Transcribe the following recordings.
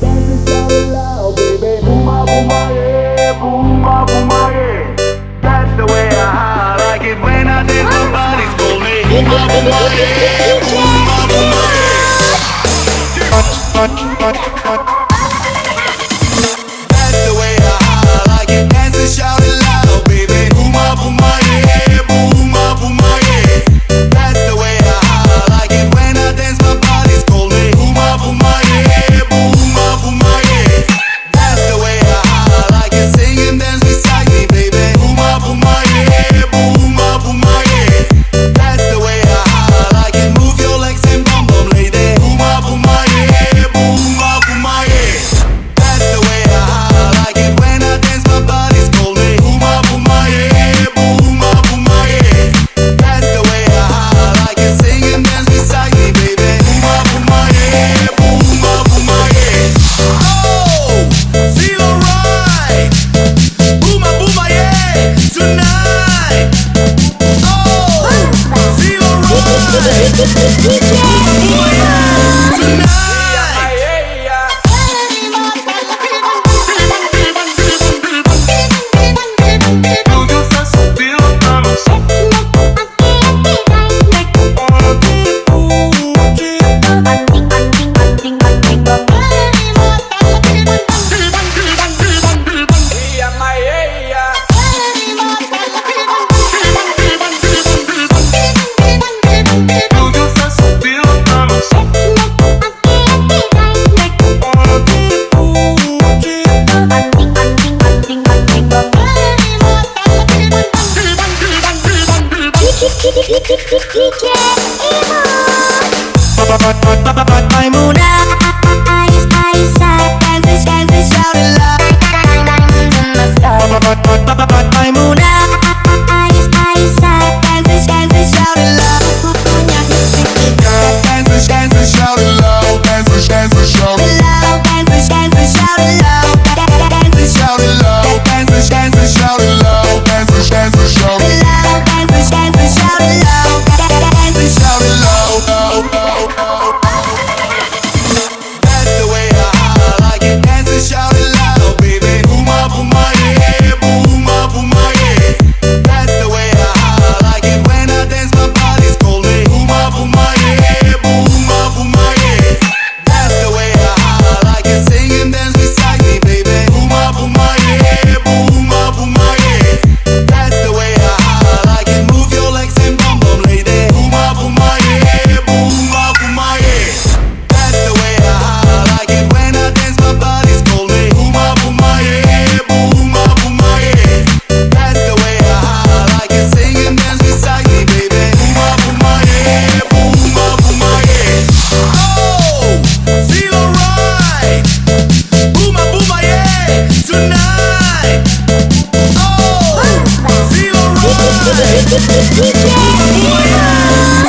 dancing so loud, baby. Yeah. Yeah. That's the way I like it when I dance my body's me. Yeah. Yeah. Bye. Maimuna,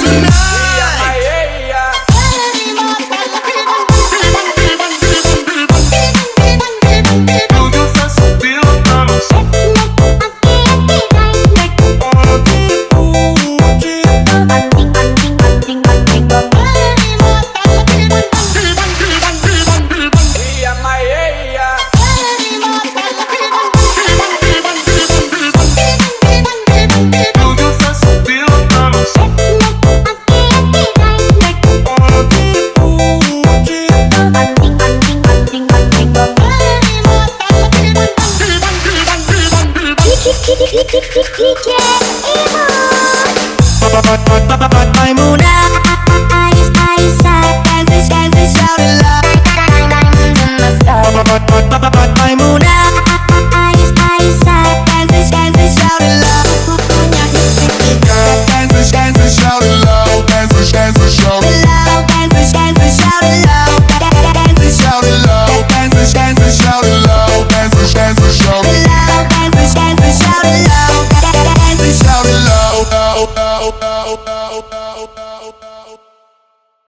Tonight I'm on ice, ice, I wish I wish out a lot.